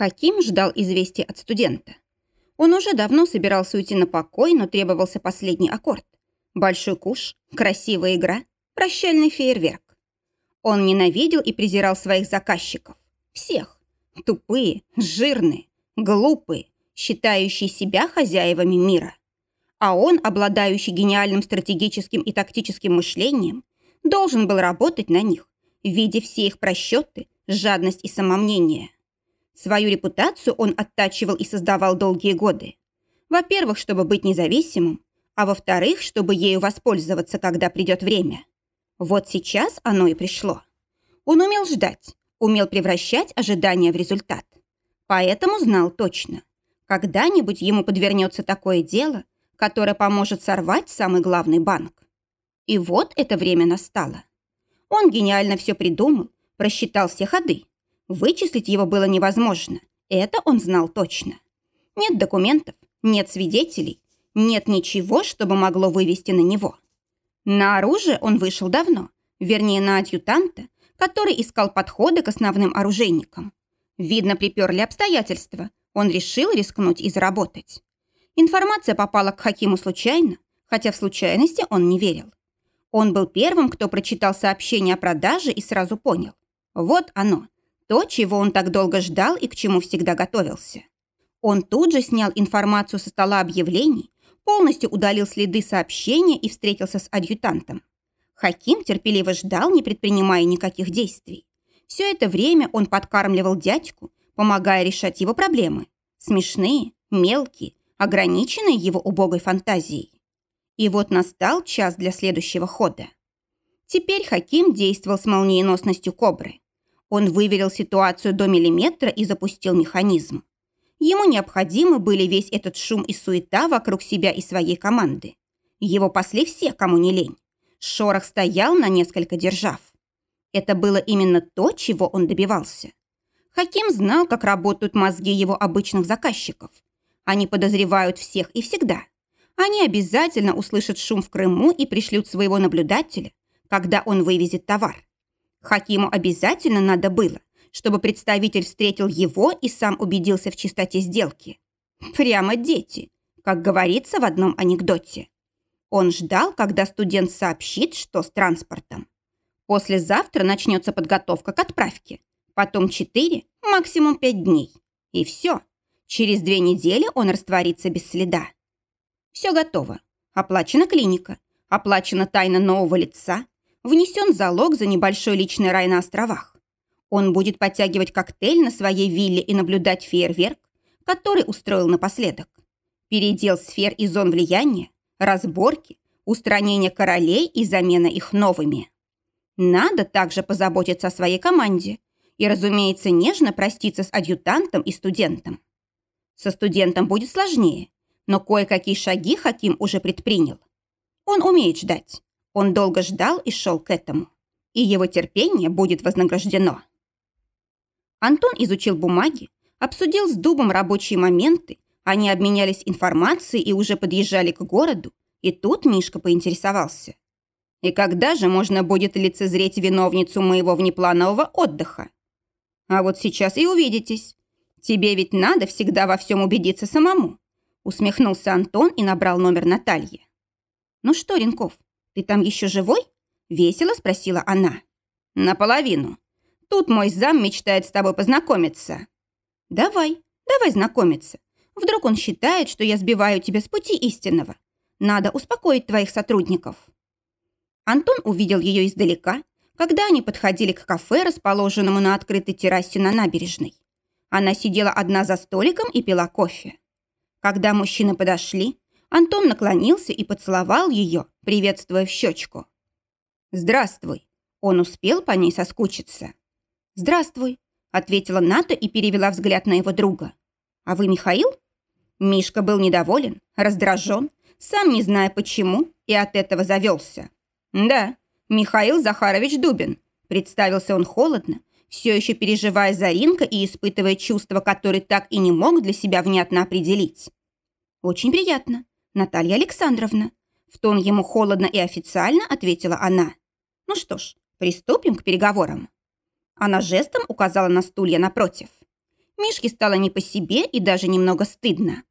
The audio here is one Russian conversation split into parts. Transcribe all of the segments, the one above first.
Хаким ждал известия от студента. Он уже давно собирался уйти на покой, но требовался последний аккорд. Большой куш, красивая игра, прощальный фейерверк. Он ненавидел и презирал своих заказчиков. Всех. Тупые, жирные, глупые, считающие себя хозяевами мира. А он, обладающий гениальным стратегическим и тактическим мышлением, должен был работать на них, видя все их просчеты, жадность и самомнение. Свою репутацию он оттачивал и создавал долгие годы. Во-первых, чтобы быть независимым, а во-вторых, чтобы ею воспользоваться, когда придет время. Вот сейчас оно и пришло. Он умел ждать, умел превращать ожидания в результат. Поэтому знал точно. Когда-нибудь ему подвернется такое дело, которое поможет сорвать самый главный банк. И вот это время настало. Он гениально все придумал, просчитал все ходы. Вычислить его было невозможно. Это он знал точно. Нет документов, нет свидетелей, нет ничего, чтобы могло вывести на него. На оружие он вышел давно, вернее, на адъютанта, который искал подходы к основным оружейникам. Видно, приперли обстоятельства. Он решил рискнуть и заработать. Информация попала к Хакиму случайно, хотя в случайности он не верил. Он был первым, кто прочитал сообщение о продаже и сразу понял. Вот оно, то, чего он так долго ждал и к чему всегда готовился. Он тут же снял информацию со стола объявлений, полностью удалил следы сообщения и встретился с адъютантом. Хаким терпеливо ждал, не предпринимая никаких действий. Все это время он подкармливал дядьку, помогая решать его проблемы. Смешные, мелкие, ограниченные его убогой фантазией. И вот настал час для следующего хода. Теперь Хаким действовал с молниеносностью кобры. Он выверил ситуацию до миллиметра и запустил механизм. Ему необходимы были весь этот шум и суета вокруг себя и своей команды. Его пасли все, кому не лень. Шорох стоял на несколько держав. Это было именно то, чего он добивался. Хаким знал, как работают мозги его обычных заказчиков. Они подозревают всех и всегда. Они обязательно услышат шум в Крыму и пришлют своего наблюдателя, когда он вывезет товар. Хакиму обязательно надо было, чтобы представитель встретил его и сам убедился в чистоте сделки. Прямо дети, как говорится в одном анекдоте. Он ждал, когда студент сообщит, что с транспортом. Послезавтра начнется подготовка к отправке. Потом 4, максимум 5 дней. И все. Через две недели он растворится без следа. Все готово. Оплачена клиника. Оплачена тайна нового лица. Внесен залог за небольшой личный рай на островах. Он будет подтягивать коктейль на своей вилле и наблюдать фейерверк, который устроил напоследок. Передел сфер и зон влияния, разборки, устранение королей и замена их новыми. Надо также позаботиться о своей команде и, разумеется, нежно проститься с адъютантом и студентом. Со студентом будет сложнее, но кое-какие шаги Хаким уже предпринял. Он умеет ждать. Он долго ждал и шел к этому. И его терпение будет вознаграждено. Антон изучил бумаги, обсудил с Дубом рабочие моменты, они обменялись информацией и уже подъезжали к городу, и тут Мишка поинтересовался. «И когда же можно будет лицезреть виновницу моего внепланового отдыха?» «А вот сейчас и увидитесь. Тебе ведь надо всегда во всем убедиться самому», усмехнулся Антон и набрал номер Натальи. «Ну что, Ренков, ты там еще живой?» весело спросила она. «Наполовину. Тут мой зам мечтает с тобой познакомиться». «Давай, давай знакомиться. Вдруг он считает, что я сбиваю тебя с пути истинного. Надо успокоить твоих сотрудников». Антон увидел ее издалека, когда они подходили к кафе, расположенному на открытой террасе на набережной. Она сидела одна за столиком и пила кофе. Когда мужчины подошли, Антон наклонился и поцеловал ее, приветствуя в щечку. «Здравствуй!» Он успел по ней соскучиться. «Здравствуй», — ответила Ната и перевела взгляд на его друга. «А вы Михаил?» Мишка был недоволен, раздражен, сам не зная почему, и от этого завелся. «Да, Михаил Захарович Дубин», — представился он холодно, все еще переживая за Ринка и испытывая чувства, которые так и не мог для себя внятно определить. «Очень приятно, Наталья Александровна», — в тон ему холодно и официально ответила она. «Ну что ж, приступим к переговорам». Она жестом указала на стулья напротив. Мишке стало не по себе и даже немного стыдно.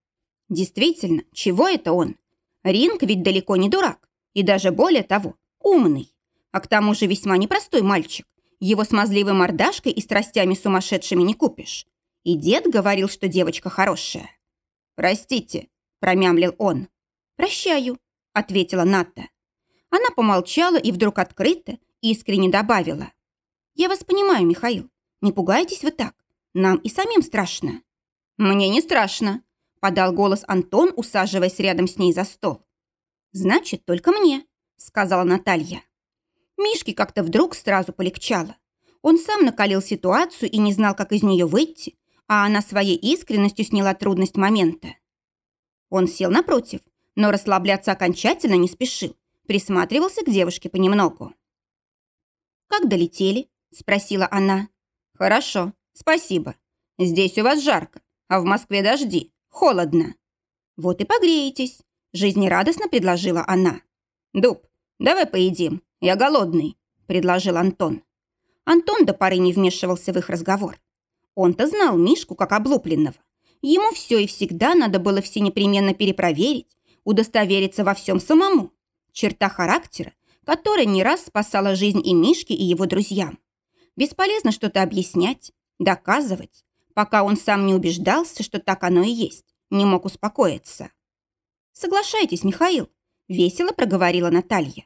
Действительно, чего это он? Ринг ведь далеко не дурак. И даже более того, умный. А к тому же весьма непростой мальчик. Его смазливой мордашкой и страстями сумасшедшими не купишь. И дед говорил, что девочка хорошая. «Простите», – промямлил он. «Прощаю», – ответила Ната. Она помолчала и вдруг открыто, искренне добавила. «Я вас понимаю, Михаил. Не пугайтесь вы так. Нам и самим страшно». «Мне не страшно», – подал голос Антон, усаживаясь рядом с ней за стол. «Значит, только мне», – сказала Наталья. Мишке как-то вдруг сразу полегчало. Он сам накалил ситуацию и не знал, как из нее выйти, а она своей искренностью сняла трудность момента. Он сел напротив, но расслабляться окончательно не спешил, присматривался к девушке понемногу. «Как долетели?» – спросила она. «Хорошо, спасибо. Здесь у вас жарко, а в Москве дожди, холодно». «Вот и погреетесь», – жизнерадостно предложила она. «Дуб, давай поедим, я голодный», – предложил Антон. Антон до поры не вмешивался в их разговор. Он-то знал Мишку как облупленного. Ему все и всегда надо было все непременно перепроверить, удостовериться во всем самому. Черта характера, которая не раз спасала жизнь и Мишке, и его друзьям. Бесполезно что-то объяснять, доказывать, пока он сам не убеждался, что так оно и есть, не мог успокоиться. «Соглашайтесь, Михаил», – весело проговорила Наталья.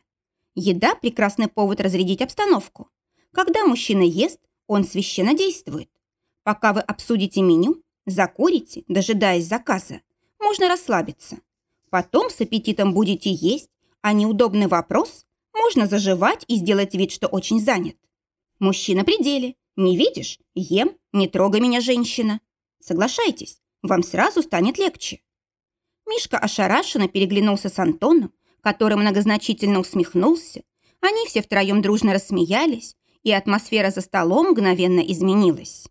«Еда – прекрасный повод разрядить обстановку. Когда мужчина ест, он священно действует. Пока вы обсудите меню, закурите, дожидаясь заказа, можно расслабиться. Потом с аппетитом будете есть, а неудобный вопрос можно заживать и сделать вид, что очень занят. Мужчина при деле. Не видишь? Ем, не трогай меня, женщина. Соглашайтесь, вам сразу станет легче. Мишка ошарашенно переглянулся с Антоном, который многозначительно усмехнулся. Они все втроем дружно рассмеялись, и атмосфера за столом мгновенно изменилась.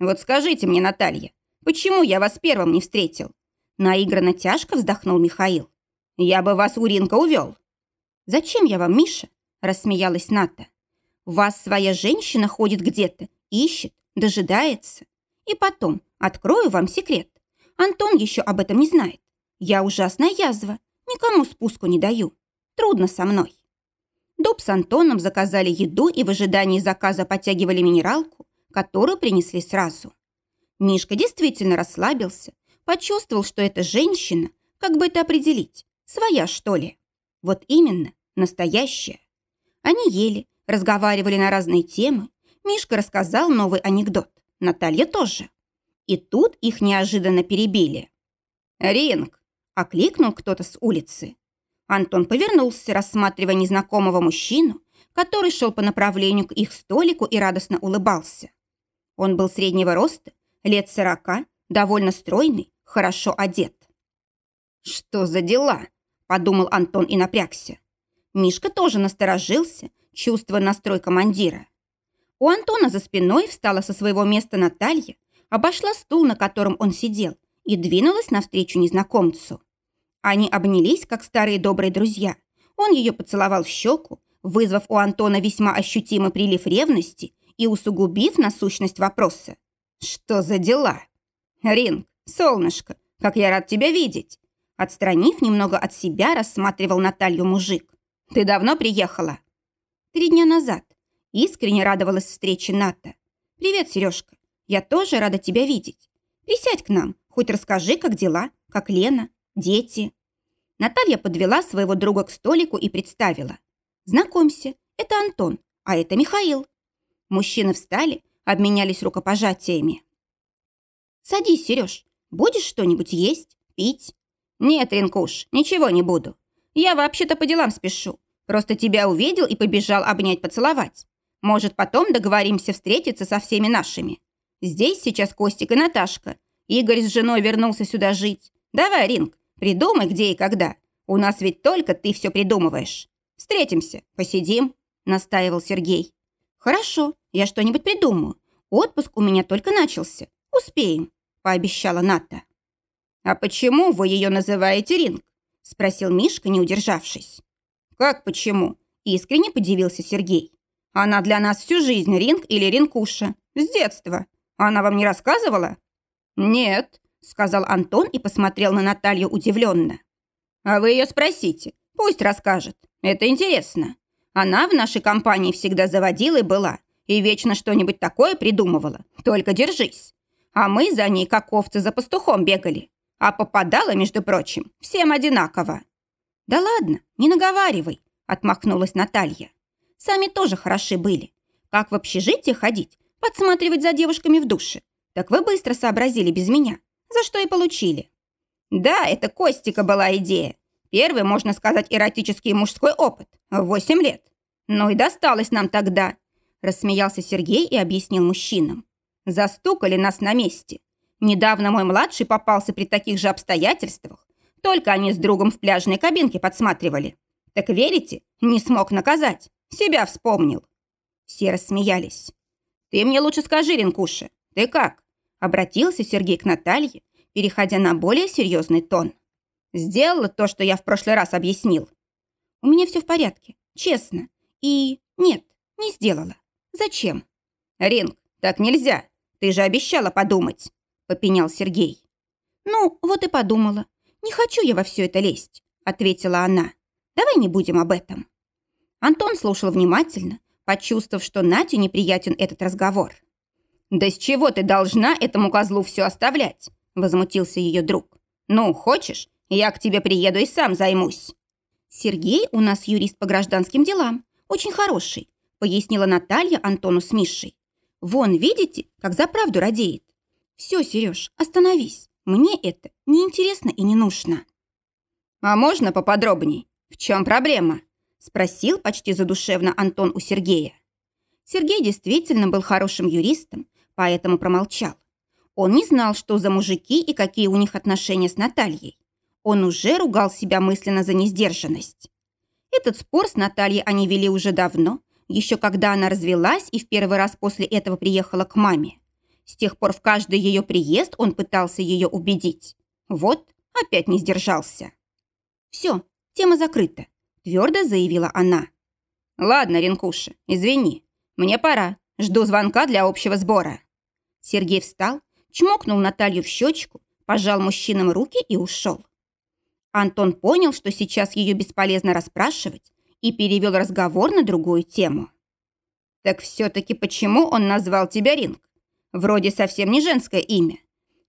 «Вот скажите мне, Наталья, почему я вас первым не встретил?» Наигранно тяжко вздохнул Михаил. «Я бы вас у Ринка увел». «Зачем я вам, Миша?» рассмеялась Ната. «Вас своя женщина ходит где-то, ищет, дожидается. И потом, открою вам секрет. Антон еще об этом не знает. Я ужасная язва, никому спуску не даю. Трудно со мной». Дуб с Антоном заказали еду и в ожидании заказа подтягивали минералку, которую принесли сразу. Мишка действительно расслабился, почувствовал, что эта женщина, как бы это определить, своя, что ли. Вот именно, настоящая. Они ели, разговаривали на разные темы. Мишка рассказал новый анекдот, Наталья тоже. И тут их неожиданно перебили. «Ринг!» – окликнул кто-то с улицы. Антон повернулся, рассматривая незнакомого мужчину, который шел по направлению к их столику и радостно улыбался. Он был среднего роста, лет сорока, довольно стройный, хорошо одет. «Что за дела?» – подумал Антон и напрягся. Мишка тоже насторожился, чувствуя настрой командира. У Антона за спиной встала со своего места Наталья, обошла стул, на котором он сидел, и двинулась навстречу незнакомцу. Они обнялись, как старые добрые друзья. Он ее поцеловал в щеку, вызвав у Антона весьма ощутимый прилив ревности и усугубив насущность вопроса. «Что за дела?» «Ринг, солнышко, как я рад тебя видеть!» Отстранив немного от себя, рассматривал Наталью мужик. «Ты давно приехала?» «Три дня назад». Искренне радовалась встрече Ната. «Привет, Сережка. Я тоже рада тебя видеть. Присядь к нам, хоть расскажи, как дела, как Лена, дети». Наталья подвела своего друга к столику и представила. «Знакомься, это Антон, а это Михаил». Мужчины встали, обменялись рукопожатиями. «Садись, Сереж. Будешь что-нибудь есть, пить?» «Нет, Ринкуш, ничего не буду. Я вообще-то по делам спешу. Просто тебя увидел и побежал обнять, поцеловать. Может, потом договоримся встретиться со всеми нашими. Здесь сейчас Костик и Наташка. Игорь с женой вернулся сюда жить. Давай, Ринг, придумай, где и когда. У нас ведь только ты все придумываешь. Встретимся, посидим», — настаивал Сергей. «Хорошо, я что-нибудь придумаю. Отпуск у меня только начался. Успеем», – пообещала Ната. «А почему вы ее называете Ринг?» – спросил Мишка, не удержавшись. «Как почему?» – искренне подивился Сергей. «Она для нас всю жизнь Ринг или Ринкуша. С детства. Она вам не рассказывала?» «Нет», — сказал Антон и посмотрел на Наталью удивленно. «А вы ее спросите. Пусть расскажет. Это интересно. Она в нашей компании всегда заводила и была, и вечно что-нибудь такое придумывала. Только держись. А мы за ней, как овцы, за пастухом бегали. А попадала, между прочим, всем одинаково». «Да ладно, не наговаривай», — отмахнулась Наталья. «Сами тоже хороши были. Как в общежитие ходить, подсматривать за девушками в душе? Так вы быстро сообразили без меня, за что и получили». «Да, это Костика была идея. Первый, можно сказать, эротический мужской опыт. Восемь лет. Ну и досталось нам тогда», — рассмеялся Сергей и объяснил мужчинам. «Застукали нас на месте. Недавно мой младший попался при таких же обстоятельствах. Только они с другом в пляжной кабинке подсматривали. Так верите, не смог наказать. Себя вспомнил». Все рассмеялись. «Ты мне лучше скажи, Ренкуша, ты как?» Обратился Сергей к Наталье, переходя на более серьезный тон. «Сделала то, что я в прошлый раз объяснил?» «У меня все в порядке, честно. И нет, не сделала. Зачем?» «Ринг, так нельзя. Ты же обещала подумать», — попенял Сергей. «Ну, вот и подумала. Не хочу я во все это лезть», — ответила она. «Давай не будем об этом». Антон слушал внимательно, почувствовав, что Нате неприятен этот разговор. «Да с чего ты должна этому козлу все оставлять?» – возмутился ее друг. «Ну, хочешь, я к тебе приеду и сам займусь». «Сергей у нас юрист по гражданским делам, очень хороший», – пояснила Наталья Антону с Мишей. «Вон, видите, как за правду радеет. Все, Сереж, остановись. Мне это неинтересно и не нужно». «А можно поподробней? В чем проблема?» – спросил почти задушевно Антон у Сергея. Сергей действительно был хорошим юристом, поэтому промолчал. Он не знал, что за мужики и какие у них отношения с Натальей. Он уже ругал себя мысленно за несдержанность. Этот спор с Натальей они вели уже давно, еще когда она развелась и в первый раз после этого приехала к маме. С тех пор в каждый ее приезд он пытался ее убедить. Вот, опять не сдержался. «Все, тема закрыта», – твердо заявила она. «Ладно, Ренкуша, извини. Мне пора. Жду звонка для общего сбора». Сергей встал, чмокнул Наталью в щечку, пожал мужчинам руки и ушел. Антон понял, что сейчас ее бесполезно расспрашивать, и перевел разговор на другую тему. «Так все-таки почему он назвал тебя Ринг? Вроде совсем не женское имя.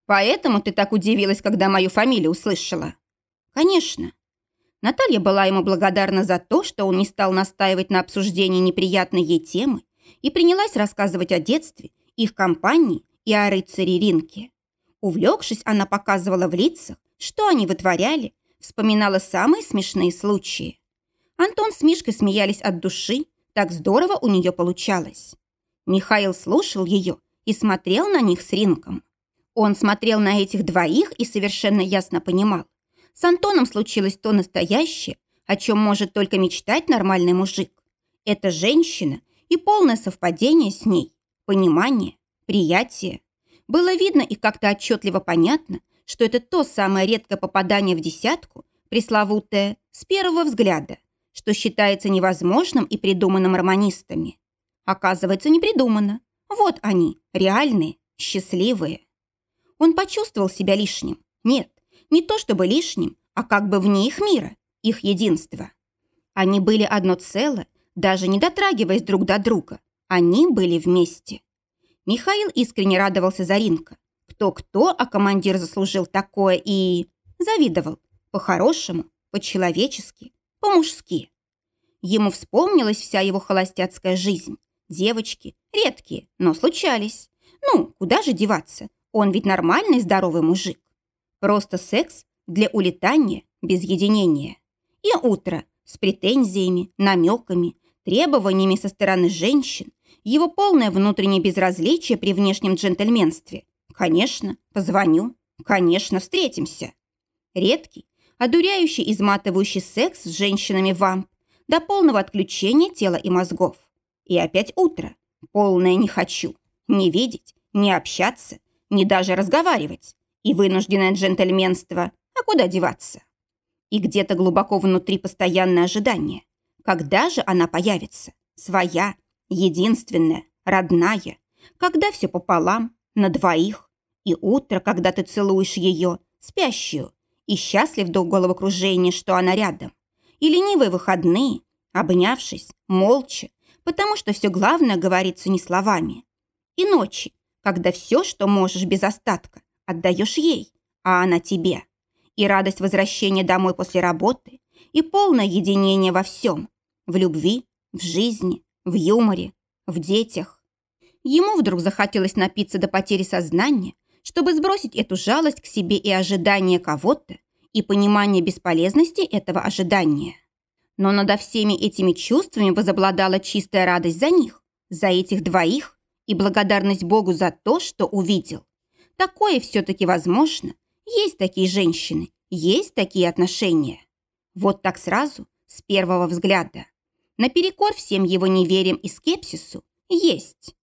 Поэтому ты так удивилась, когда мою фамилию услышала?» «Конечно». Наталья была ему благодарна за то, что он не стал настаивать на обсуждении неприятной ей темы и принялась рассказывать о детстве, их компании и о рыцаре Ринке. Увлекшись, она показывала в лицах, что они вытворяли, вспоминала самые смешные случаи. Антон с Мишкой смеялись от души, так здорово у нее получалось. Михаил слушал ее и смотрел на них с Ринком. Он смотрел на этих двоих и совершенно ясно понимал. С Антоном случилось то настоящее, о чем может только мечтать нормальный мужик. Это женщина и полное совпадение с ней, понимание, приятие. Было видно и как-то отчетливо понятно, что это то самое редкое попадание в десятку, пресловутое «с первого взгляда», что считается невозможным и придуманным романистами. Оказывается, не придумано. Вот они, реальные, счастливые. Он почувствовал себя лишним. Нет, не то чтобы лишним, а как бы вне их мира, их единства. Они были одно целое, даже не дотрагиваясь друг до друга. Они были вместе. Михаил искренне радовался за Ринка. Кто-кто, а командир заслужил такое и... Завидовал. По-хорошему, по-человечески, по-мужски. Ему вспомнилась вся его холостяцкая жизнь. Девочки, редкие, но случались. Ну, куда же деваться? Он ведь нормальный здоровый мужик. Просто секс для улетания без единения. И утро с претензиями, намеками, требованиями со стороны женщин, его полное внутреннее безразличие при внешнем джентльменстве. Конечно, позвоню. Конечно, встретимся. Редкий, одуряющий, изматывающий секс с женщинами вамп до полного отключения тела и мозгов. И опять утро. Полное не хочу. Не видеть, не общаться, не даже разговаривать. И вынужденное джентльменство. А куда деваться? И где-то глубоко внутри постоянное ожидание. Когда же она появится? Своя, единственная, родная, когда все пополам, на двоих. И утро, когда ты целуешь ее, спящую, и счастлив до головокружения, что она рядом. И ленивые выходные, обнявшись, молча, потому что все главное говорится не словами. И ночи, когда все, что можешь без остатка, отдаешь ей, а она тебе. И радость возвращения домой после работы, и полное единение во всем. В любви, в жизни, в юморе, в детях. Ему вдруг захотелось напиться до потери сознания, чтобы сбросить эту жалость к себе и ожидание кого-то, и понимание бесполезности этого ожидания. Но надо всеми этими чувствами возобладала чистая радость за них, за этих двоих и благодарность Богу за то, что увидел. Такое все-таки возможно. Есть такие женщины, есть такие отношения. Вот так сразу, с первого взгляда. Наперекор всем его невериям и скепсису, есть.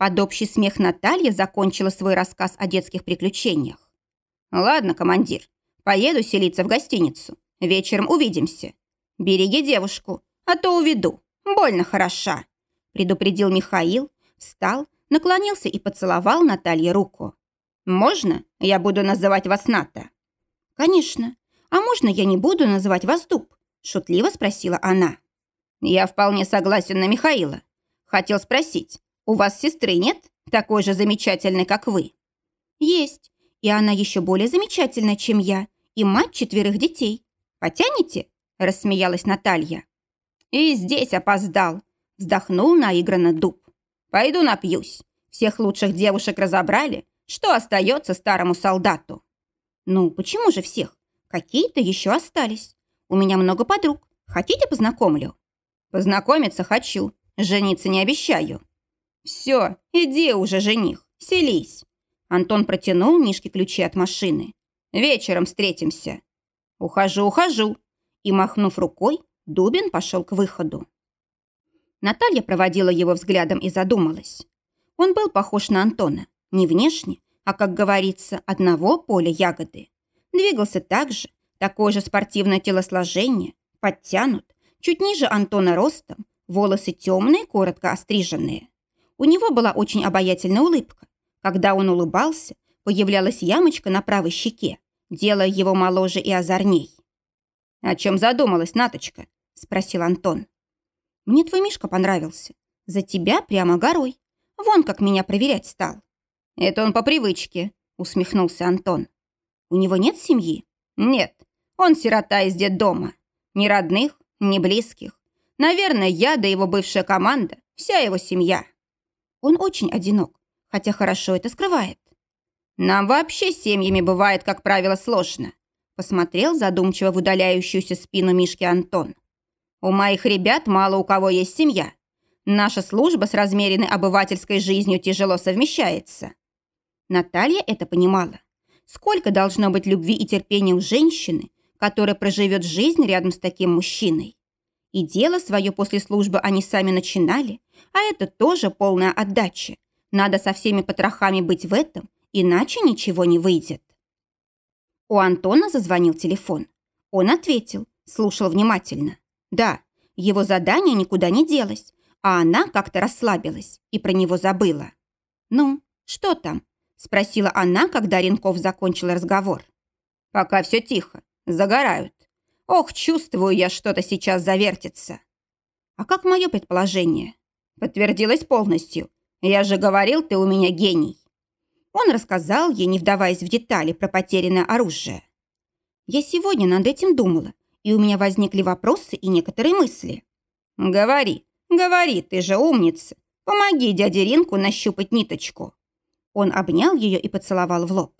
Под общий смех Наталья закончила свой рассказ о детских приключениях. «Ладно, командир, поеду селиться в гостиницу. Вечером увидимся. Береги девушку, а то уведу. Больно хороша», предупредил Михаил, встал, наклонился и поцеловал Наталье руку. «Можно я буду называть вас Ната?» «Конечно. А можно я не буду называть вас Дуб?» шутливо спросила она. «Я вполне согласен на Михаила. Хотел спросить, у вас сестры нет, такой же замечательной, как вы?» «Есть. И она еще более замечательная, чем я, и мать четверых детей. Потянете?» рассмеялась Наталья. «И здесь опоздал», вздохнул наигранно дуб. «Пойду напьюсь. Всех лучших девушек разобрали. Что остается старому солдату?» «Ну, почему же всех? Какие-то еще остались. У меня много подруг. Хотите, познакомлю?» «Познакомиться хочу. Жениться не обещаю». «Все, иди уже, жених. Селись». Антон протянул Мишке ключи от машины. «Вечером встретимся». «Ухожу, ухожу», и, махнув рукой, Дубин пошел к выходу. Наталья проводила его взглядом и задумалась. Он был похож на Антона, не внешне, а, как говорится, одного поля ягоды. Двигался так же, такое же спортивное телосложение, подтянут, чуть ниже Антона ростом, волосы темные, коротко остриженные. У него была очень обаятельная улыбка. Когда он улыбался, появлялась ямочка на правой щеке, делая его моложе и озорней. «О чем задумалась, Наточка?» – спросил Антон. «Мне твой Мишка понравился. За тебя прямо горой. Вон как меня проверять стал». «Это он по привычке», – усмехнулся Антон. «У него нет семьи?» «Нет. Он сирота из детдома. Ни родных, ни близких. Наверное, я да его бывшая команда, вся его семья». «Он очень одинок, хотя хорошо это скрывает». «Нам вообще семьями бывает, как правило, сложно. Посмотрел задумчиво в удаляющуюся спину Мишки Антон. «У моих ребят мало у кого есть семья. Наша служба с размеренной обывательской жизнью тяжело совмещается». Наталья это понимала. Сколько должно быть любви и терпения у женщины, которая проживет жизнь рядом с таким мужчиной? И дело свое после службы они сами начинали, а это тоже полная отдача. Надо со всеми потрохами быть в этом, иначе ничего не выйдет. У Антона зазвонил телефон. Он ответил, слушал внимательно. Да, его задание никуда не делось, а она как-то расслабилась и про него забыла. «Ну, что там?» – спросила она, когда Ренков закончил разговор. «Пока все тихо. Загорают. Ох, чувствую я, что-то сейчас завертится». «А как мое предположение?» «Подтвердилось полностью. Я же говорил, ты у меня гений». Он рассказал ей, не вдаваясь в детали, про потерянное оружие. Я сегодня над этим думала, и у меня возникли вопросы и некоторые мысли. «Говори, говори, ты же умница. Помоги дяде Ринку нащупать ниточку». Он обнял ее и поцеловал в лоб.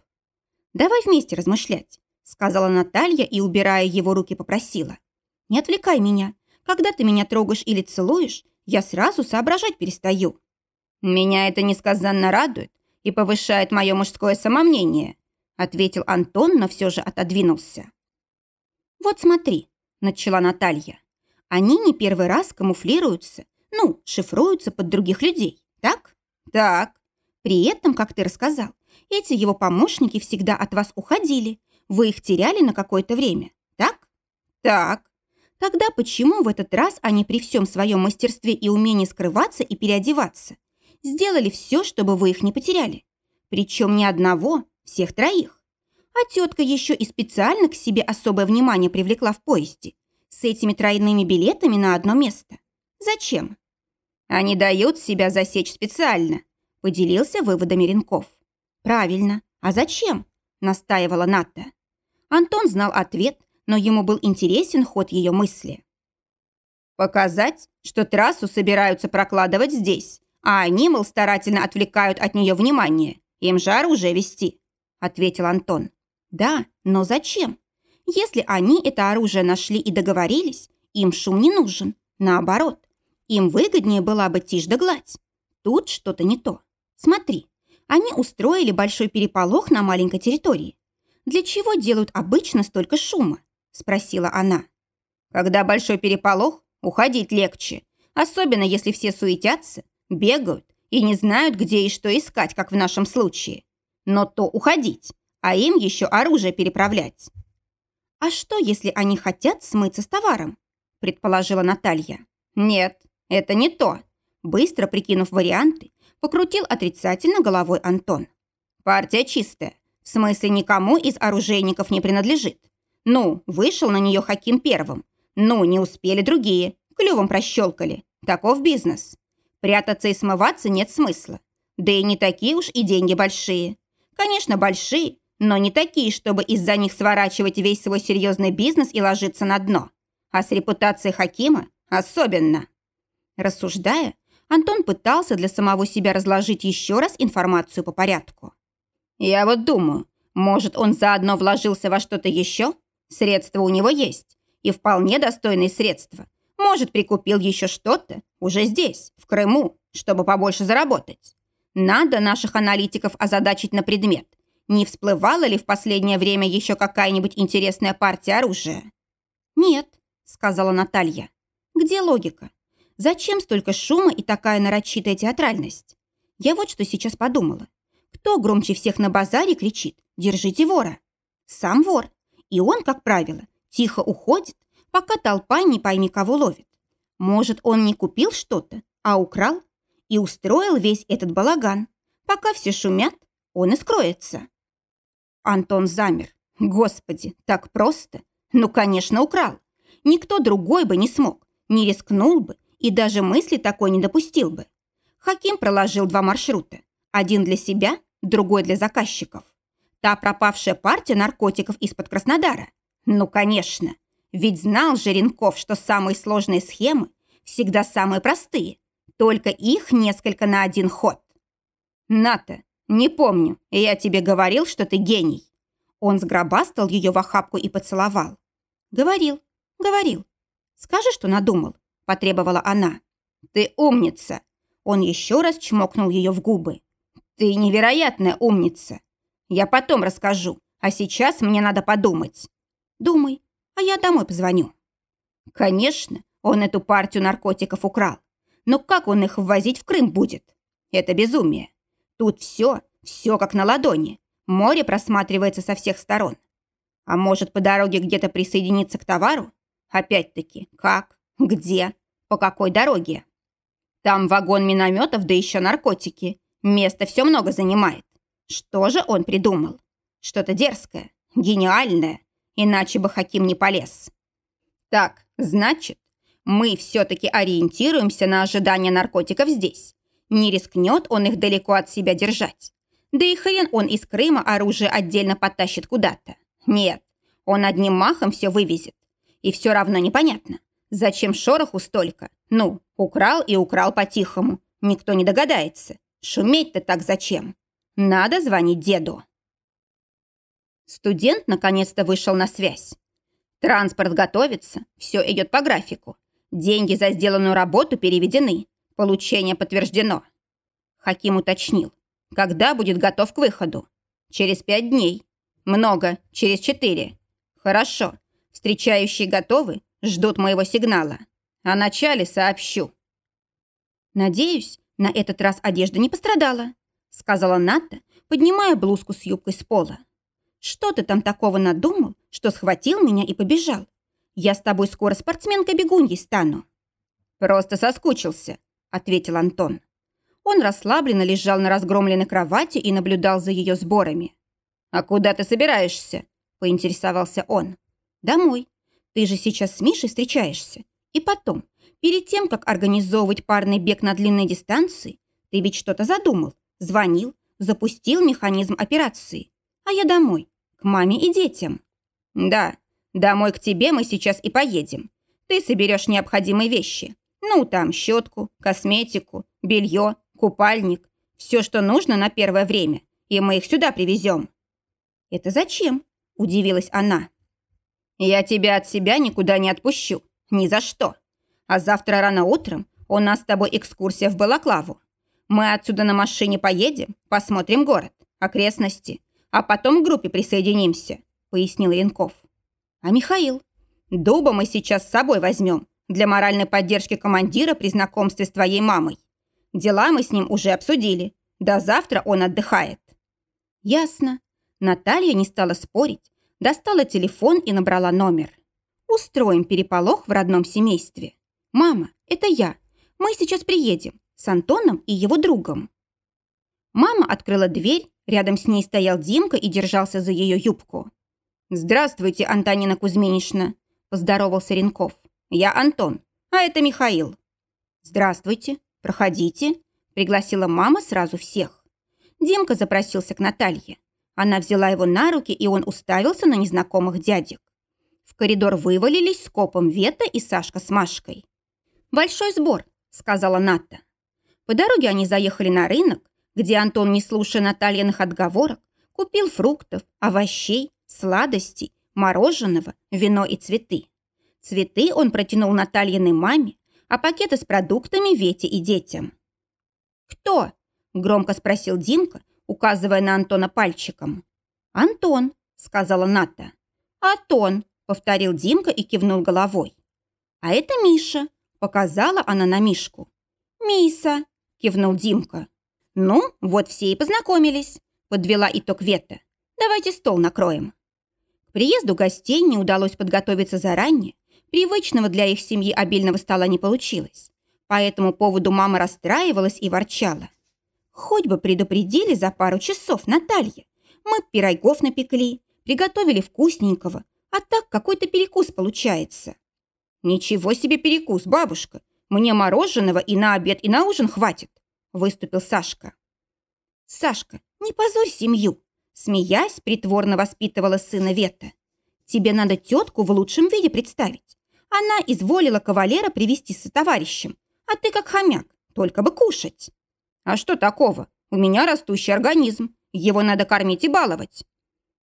«Давай вместе размышлять», — сказала Наталья и, убирая его руки, попросила. «Не отвлекай меня. Когда ты меня трогаешь или целуешь, я сразу соображать перестаю». «Меня это несказанно радует, и повышает мое мужское самомнение», ответил Антон, но все же отодвинулся. «Вот смотри», – начала Наталья. «Они не первый раз камуфлируются, ну, шифруются под других людей, так?» «Так». При этом, как ты рассказал, эти его помощники всегда от вас уходили, вы их теряли на какое-то время, так?» «Так». Тогда почему в этот раз они при всем своем мастерстве и умении скрываться и переодеваться сделали все, чтобы вы их не потеряли. Причем не одного, всех троих. А тетка еще и специально к себе особое внимание привлекла в поезде. С этими тройными билетами на одно место. Зачем? Они дают себя засечь специально, поделился выводами Ренков. Правильно. А зачем? Настаивала Ната. Антон знал ответ, но ему был интересен ход ее мысли. Показать, что трассу собираются прокладывать здесь, а они, мол, старательно отвлекают от нее внимание. Им же оружие вести, ответил Антон. Да, но зачем? Если они это оружие нашли и договорились, им шум не нужен. Наоборот, им выгоднее была бы тишь да гладь. Тут что-то не то. Смотри, они устроили большой переполох на маленькой территории. Для чего делают обычно столько шума? Спросила она. Когда большой переполох, уходить легче. Особенно, если все суетятся, бегают и не знают, где и что искать, как в нашем случае. Но то уходить, а им еще оружие переправлять. «А что, если они хотят смыться с товаром?» – предположила Наталья. «Нет, это не то». Быстро прикинув варианты, покрутил отрицательно головой Антон. «Партия чистая. В смысле, никому из оружейников не принадлежит. Ну, вышел на нее Хаким первым. Ну, не успели другие. Клювом прощелкали. Таков бизнес. Прятаться и смываться нет смысла. Да и не такие уж и деньги большие. Конечно, большие, но не такие, чтобы из-за них сворачивать весь свой серьезный бизнес и ложиться на дно. А с репутацией Хакима особенно. Рассуждая, Антон пытался для самого себя разложить еще раз информацию по порядку. «Я вот думаю, может, он заодно вложился во что-то еще? Средства у него есть, и вполне достойные средства. Может, прикупил еще что-то уже здесь, в Крыму, чтобы побольше заработать. Надо наших аналитиков озадачить на предмет. Не всплывала ли в последнее время еще какая-нибудь интересная партия оружия? «Нет», — сказала Наталья. «Где логика? Зачем столько шума и такая нарочитая театральность? Я вот что сейчас подумала. Кто громче всех на базаре кричит «Держите вора»? Сам вор. И он, как правило, тихо уходит, пока толпа не пойми кого ловит. Может, он не купил что-то, а украл и устроил весь этот балаган. Пока все шумят, он и скроется. Антон замер. Господи, так просто? Ну, конечно, украл. Никто другой бы не смог, не рискнул бы и даже мысли такой не допустил бы. Хаким проложил два маршрута. Один для себя, другой для заказчиков. Та пропавшая партия наркотиков из-под Краснодара. Ну, конечно. Ведь знал Жеренков, что самые сложные схемы всегда самые простые. Только их несколько на один ход. Ната, не помню, я тебе говорил, что ты гений. Он сгробастал ее в охапку и поцеловал. Говорил, говорил. Скажи, что надумал потребовала она. «Ты умница!» Он еще раз чмокнул ее в губы. «Ты невероятная умница! Я потом расскажу, а сейчас мне надо подумать». «Думай, а я домой позвоню». Конечно, он эту партию наркотиков украл. Но как он их ввозить в Крым будет? Это безумие. Тут все, все как на ладони. Море просматривается со всех сторон. А может, по дороге где-то присоединиться к товару? Опять-таки, как? Где? По какой дороге? Там вагон минометов, да еще наркотики. Места все много занимает. Что же он придумал? Что-то дерзкое, гениальное. Иначе бы Хаким не полез. Так, значит, мы все-таки ориентируемся на ожидание наркотиков здесь. Не рискнет он их далеко от себя держать. Да и хрен он из Крыма оружие отдельно подтащит куда-то. Нет, он одним махом все вывезет. И все равно непонятно, Зачем шороху столько? Ну, украл и украл по-тихому. Никто не догадается. Шуметь-то так зачем? Надо звонить деду. Студент наконец-то вышел на связь. Транспорт готовится, все идет по графику. Деньги за сделанную работу переведены. Получение подтверждено. Хаким уточнил. Когда будет готов к выходу? Через пять дней. Много, через четыре. Хорошо. Встречающие готовы? Ждут моего сигнала. О начале сообщу. Надеюсь, на этот раз одежда не пострадала, сказала Ната, поднимая блузку с юбкой с пола. Что ты там такого надумал, что схватил меня и побежал? Я с тобой скоро спортсменкой-бегуньей стану. Просто соскучился, ответил Антон. Он расслабленно лежал на разгромленной кровати и наблюдал за ее сборами. «А куда ты собираешься?» – поинтересовался он. «Домой. Ты же сейчас с Мишей встречаешься. И потом, перед тем, как организовывать парный бег на длинной дистанции, ты ведь что-то задумал, звонил, запустил механизм операции. А я домой, к маме и детям». «Да, домой к тебе мы сейчас и поедем. Ты соберешь необходимые вещи. Ну, там, щетку, косметику, белье, купальник. Все, что нужно на первое время. И мы их сюда привезем». «Это зачем?» – удивилась она. «Я тебя от себя никуда не отпущу. Ни за что. А завтра рано утром у нас с тобой экскурсия в Балаклаву. Мы отсюда на машине поедем, посмотрим город, окрестности, а потом к группе присоединимся», – пояснил Янков. «А Михаил? Дуба мы сейчас с собой возьмем для моральной поддержки командира при знакомстве с твоей мамой. Дела мы с ним уже обсудили. До завтра он отдыхает». «Ясно». Наталья не стала спорить, достала телефон и набрала номер. «Устроим переполох в родном семействе. Мама, это я. Мы сейчас приедем с Антоном и его другом». Мама открыла дверь, рядом с ней стоял Димка и держался за ее юбку. «Здравствуйте, Антонина Кузьминична», – поздоровался Ренков. «Я Антон, а это Михаил». «Здравствуйте, проходите», – пригласила мама сразу всех. Димка запросился к Наталье. Она взяла его на руки, и он уставился на незнакомых дядек. В коридор вывалились скопом Вета и Сашка с Машкой. «Большой сбор», – сказала Ната. По дороге они заехали на рынок, где Антон, не слушая Натальиных отговорок, купил фруктов, овощей, сладостей, мороженого, вино и цветы. Цветы он протянул Натальиной маме, а пакеты с продуктами Вете и детям. «Кто?» – громко спросил Димка, указывая на Антона пальчиком. «Антон», – сказала Ната. «Антон», – повторил Димка и кивнул головой. «А это Миша», – показала она на Мишку. «Миса», – кивнул Димка. «Ну, вот все и познакомились», – подвела итог Вета. «Давайте стол накроем». К приезду гостей не удалось подготовиться заранее, привычного для их семьи обильного стола не получилось. По этому поводу мама расстраивалась и ворчала. «Хоть бы предупредили за пару часов, Наталья. Мы пирогов напекли, приготовили вкусненького, а так какой-то перекус получается». «Ничего себе перекус, бабушка! Мне мороженого и на обед, и на ужин хватит!» выступил Сашка. «Сашка, не позорь семью!» Смеясь, притворно воспитывала сына Вета. «Тебе надо тетку в лучшем виде представить. Она изволила кавалера привести с товарищем, а ты как хомяк, только бы кушать». «А что такого? У меня растущий организм. Его надо кормить и баловать».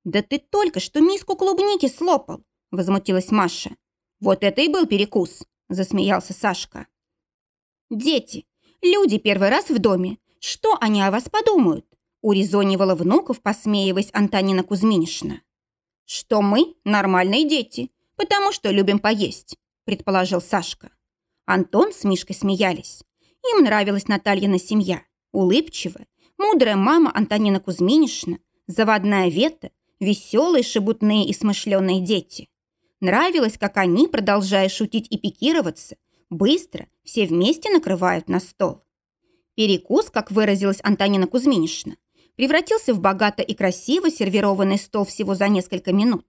«Да ты только что миску клубники слопал», – возмутилась Маша. «Вот это и был перекус», – засмеялся Сашка. «Дети, люди первый раз в доме. Что они о вас подумают? урезонивала внуков, посмеиваясь Антонина Кузьминишна. «Что мы нормальные дети, потому что любим поесть», предположил Сашка. Антон с Мишкой смеялись. Им нравилась Натальина семья. Улыбчивая, мудрая мама Антонина Кузьминишна, заводная Вета, веселые, шебутные и смышленые дети. Нравилось, как они, продолжая шутить и пикироваться, быстро все вместе накрывают на стол. Перекус, как выразилась Антонина Кузьминишна, превратился в богато и красиво сервированный стол всего за несколько минут.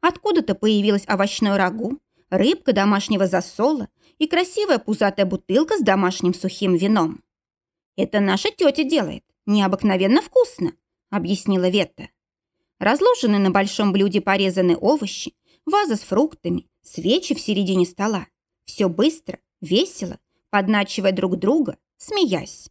Откуда-то появилось овощное рагу, рыбка домашнего засола и красивая пузатая бутылка с домашним сухим вином. «Это наша тетя делает. Необыкновенно вкусно», — объяснила Ветта. Разложены на большом блюде порезанные овощи, ваза с фруктами, свечи в середине стола. Все быстро, весело, подначивая друг друга, смеясь.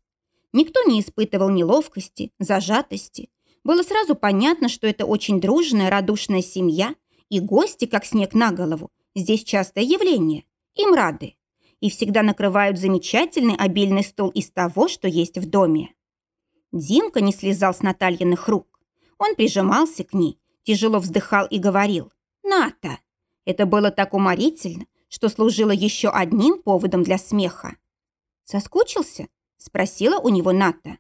Никто не испытывал неловкости, зажатости. Было сразу понятно, что это очень дружная, радушная семья, и гости, как снег на голову, здесь частое явление. Им рады. И всегда накрывают замечательный обильный стол из того, что есть в доме. Димка не слезал с Натальиных рук. Он прижимался к ней, тяжело вздыхал и говорил «Ната». Это было так уморительно, что служило еще одним поводом для смеха. «Соскучился?» Спросила у него Ната.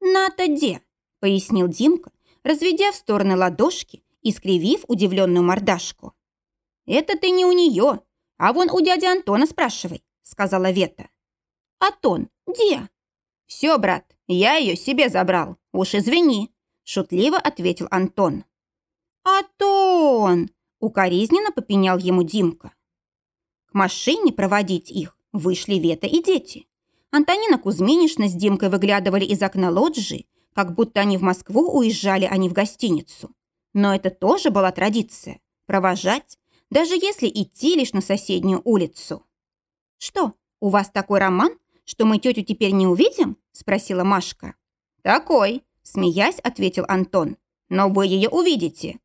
«Ната где?» – пояснил Димка, разведя в стороны ладошки и скривив удивленную мордашку. «Это ты не у нее, а вон у дяди Антона спрашивай», – сказала Вета. «Атон, где?» «Все, брат, я ее себе забрал. Уж извини», – шутливо ответил Антон. «Атон!» – укоризненно попенял ему Димка. К машине проводить их вышли Вета и дети. Антонина Кузьминишна с Димкой выглядывали из окна лоджии, как будто они в Москву уезжали, а не в гостиницу. Но это тоже была традиция – провожать, даже если идти лишь на соседнюю улицу. «Что, у вас такой роман, что мы тетю теперь не увидим?» – спросила Машка. «Такой», – смеясь, ответил Антон. «Но вы ее увидите».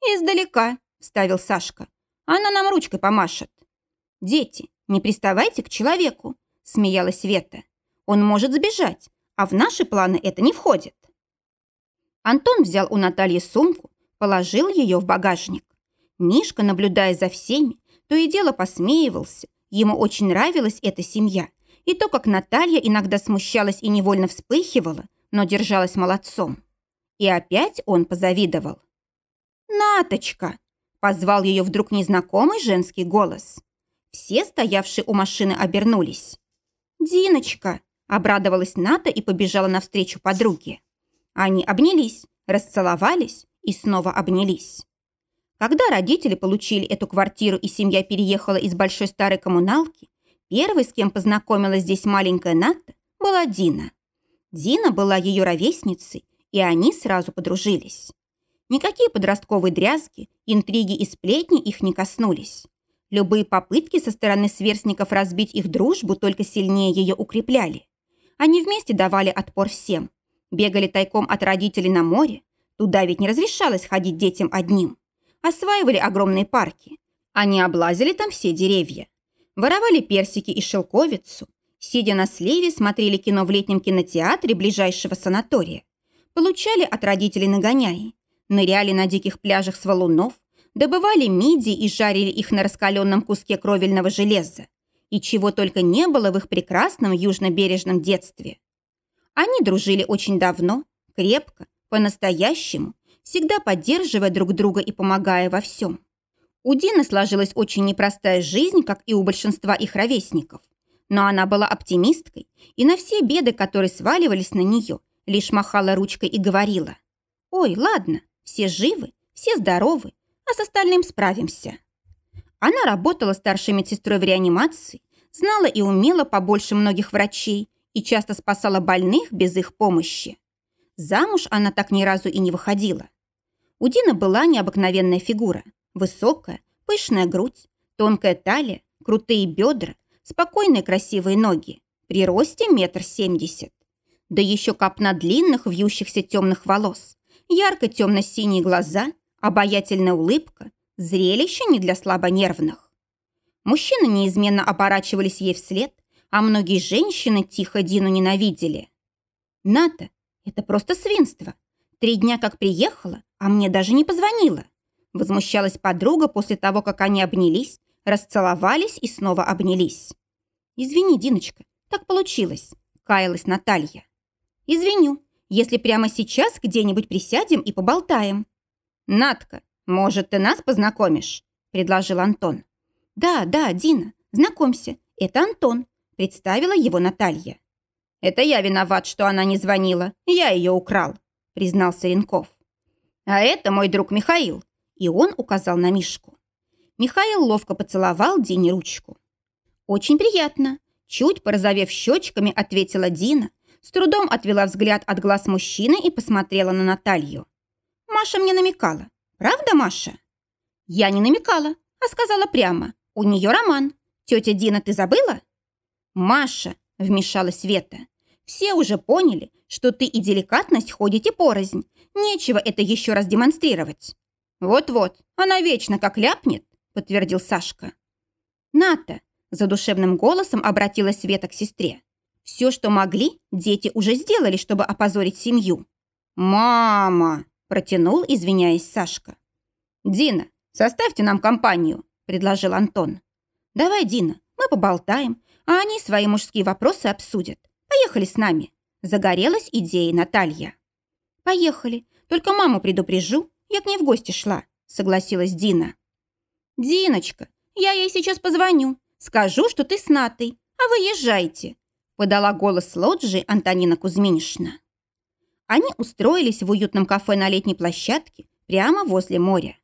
«Издалека», – вставил Сашка. «Она нам ручкой помашет». «Дети, не приставайте к человеку», – смеялась Вета. «Он может сбежать, а в наши планы это не входит». Антон взял у Натальи сумку, положил ее в багажник. Мишка, наблюдая за всеми, то и дело посмеивался. Ему очень нравилась эта семья. И то, как Наталья иногда смущалась и невольно вспыхивала, но держалась молодцом. И опять он позавидовал. «Наточка!» – позвал ее вдруг незнакомый женский голос. Все, стоявшие у машины, обернулись. «Диночка!» – обрадовалась Ната и побежала навстречу подруге. Они обнялись, расцеловались и снова обнялись. Когда родители получили эту квартиру и семья переехала из большой старой коммуналки, первой, с кем познакомилась здесь маленькая Ната, была Дина. Дина была ее ровесницей, и они сразу подружились. Никакие подростковые дрязги, интриги и сплетни их не коснулись. Любые попытки со стороны сверстников разбить их дружбу только сильнее ее укрепляли. Они вместе давали отпор всем. Бегали тайком от родителей на море. Туда ведь не разрешалось ходить детям одним осваивали огромные парки. Они облазили там все деревья. Воровали персики и шелковицу. Сидя на сливе, смотрели кино в летнем кинотеатре ближайшего санатория. Получали от родителей нагоняи. Ныряли на диких пляжах с валунов. Добывали мидии и жарили их на раскаленном куске кровельного железа. И чего только не было в их прекрасном южно-бережном детстве. Они дружили очень давно, крепко, по-настоящему, всегда поддерживая друг друга и помогая во всем. У Дины сложилась очень непростая жизнь, как и у большинства их ровесников. Но она была оптимисткой, и на все беды, которые сваливались на нее, лишь махала ручкой и говорила. «Ой, ладно, все живы, все здоровы, а с остальным справимся». Она работала старшей медсестрой в реанимации, знала и умела побольше многих врачей и часто спасала больных без их помощи. Замуж она так ни разу и не выходила. У Дины была необыкновенная фигура. Высокая, пышная грудь, тонкая талия, крутые бедра, спокойные красивые ноги. При росте метр семьдесят. Да еще копна длинных вьющихся темных волос, ярко темно-синие глаза, обаятельная улыбка, зрелище не для слабонервных. Мужчины неизменно оборачивались ей вслед, а многие женщины тихо Дину ненавидели. Ната – это просто свинство. Три дня как приехала, а мне даже не позвонила. Возмущалась подруга после того, как они обнялись, расцеловались и снова обнялись. «Извини, Диночка, так получилось», – каялась Наталья. «Извиню, если прямо сейчас где-нибудь присядем и поболтаем». «Натка, может, ты нас познакомишь?» – предложил Антон. «Да, да, Дина, знакомься, это Антон», – представила его Наталья. «Это я виноват, что она не звонила. Я ее украл», – признался Ренков. А это мой друг Михаил. И он указал на Мишку. Михаил ловко поцеловал Дине ручку. «Очень приятно», – чуть порозовев щечками, ответила Дина, с трудом отвела взгляд от глаз мужчины и посмотрела на Наталью. «Маша мне намекала. Правда, Маша?» «Я не намекала, а сказала прямо. У нее роман. Тетя Дина, ты забыла?» «Маша», – вмешалась Света, – «все уже поняли, что ты и деликатность ходите порознь, Нечего это еще раз демонстрировать. Вот-вот, она вечно как ляпнет, подтвердил Сашка. Ната, задушевным голосом обратилась Света к сестре. Все, что могли, дети уже сделали, чтобы опозорить семью. «Мама!» – протянул, извиняясь Сашка. «Дина, составьте нам компанию», – предложил Антон. «Давай, Дина, мы поболтаем, а они свои мужские вопросы обсудят. Поехали с нами», – загорелась идеей Наталья. «Поехали. Только маму предупрежу. Я к ней в гости шла», — согласилась Дина. «Диночка, я ей сейчас позвоню. Скажу, что ты с Натой, а вы езжайте». подала голос лоджии Антонина Кузьминишна. Они устроились в уютном кафе на летней площадке прямо возле моря.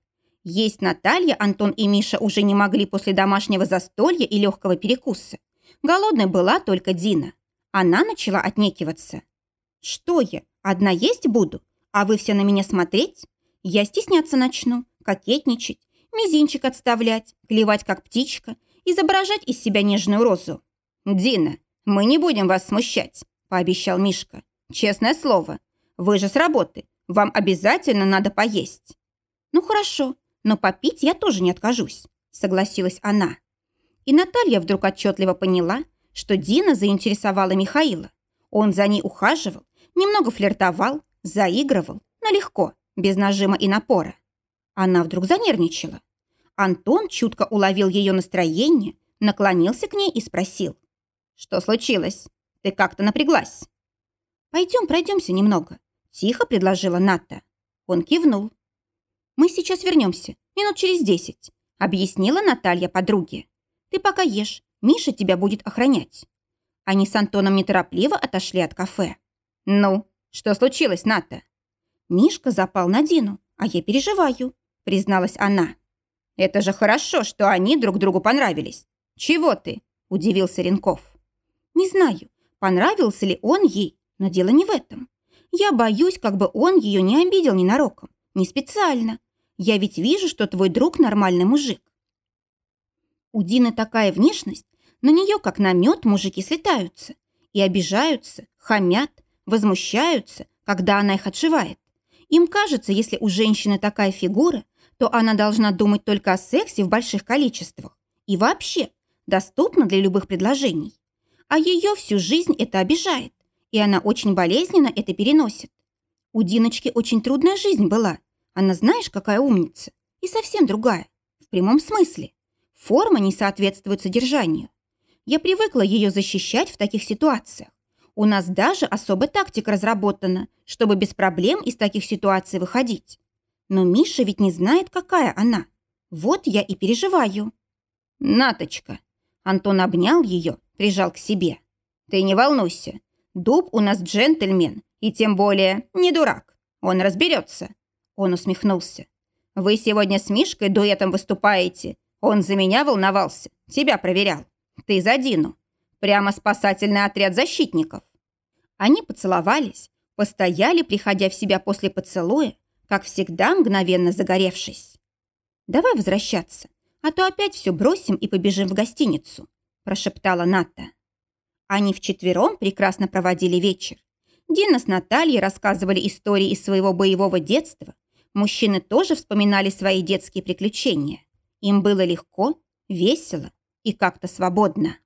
Есть Наталья, Антон и Миша уже не могли после домашнего застолья и легкого перекуса. Голодной была только Дина. Она начала отнекиваться. «Что я, одна есть буду? А вы все на меня смотреть? Я стесняться начну, кокетничать, мизинчик отставлять, клевать как птичка, изображать из себя нежную розу». «Дина, мы не будем вас смущать», – пообещал Мишка. «Честное слово, вы же с работы, вам обязательно надо поесть». «Ну хорошо, но попить я тоже не откажусь», – согласилась она. И Наталья вдруг отчетливо поняла, что Дина заинтересовала Михаила. Он за ней ухаживал, немного флиртовал, заигрывал, но легко, без нажима и напора. Она вдруг занервничала. Антон чутко уловил ее настроение, наклонился к ней и спросил. «Что случилось? Ты как-то напряглась?» «Пойдем пройдемся немного», – тихо предложила Ната. Он кивнул. «Мы сейчас вернемся, минут через десять», – объяснила Наталья подруге. «Ты пока ешь, Миша тебя будет охранять». Они с Антоном неторопливо отошли от кафе. «Ну, что случилось, Ната?» Мишка запал на Дину, а я переживаю, призналась она. Это же хорошо, что они друг другу понравились. Чего ты? Удивился Ренков. Не знаю, понравился ли он ей, но дело не в этом. Я боюсь, как бы он ее не обидел ненароком, не специально. Я ведь вижу, что твой друг нормальный мужик. У Дины такая внешность, на нее, как на мед, мужики слетаются. И обижаются, хамят, возмущаются, когда она их отшивает. Им кажется, если у женщины такая фигура, то она должна думать только о сексе в больших количествах. И вообще, доступна для любых предложений. А ее всю жизнь это обижает, и она очень болезненно это переносит. У Диночки очень трудная жизнь была. Она знаешь, какая умница. И совсем другая. В прямом смысле. Форма не соответствует содержанию. Я привыкла ее защищать в таких ситуациях. У нас даже особая тактика разработана, чтобы без проблем из таких ситуаций выходить. Но Миша ведь не знает, какая она. Вот я и переживаю. Наточка. Антон обнял ее, прижал к себе. Ты не волнуйся. Дуб у нас джентльмен, и тем более не дурак. Он разберется. Он усмехнулся. Вы сегодня с Мишкой дуэтом выступаете. Он за меня волновался, тебя проверял. Ты за Дину. Прямо спасательный отряд защитников. Они поцеловались, постояли, приходя в себя после поцелуя, как всегда, мгновенно загоревшись. «Давай возвращаться, а то опять все бросим и побежим в гостиницу», прошептала Ната. Они вчетвером прекрасно проводили вечер. Дина с Натальей рассказывали истории из своего боевого детства. Мужчины тоже вспоминали свои детские приключения. Им было легко, весело и как-то свободно.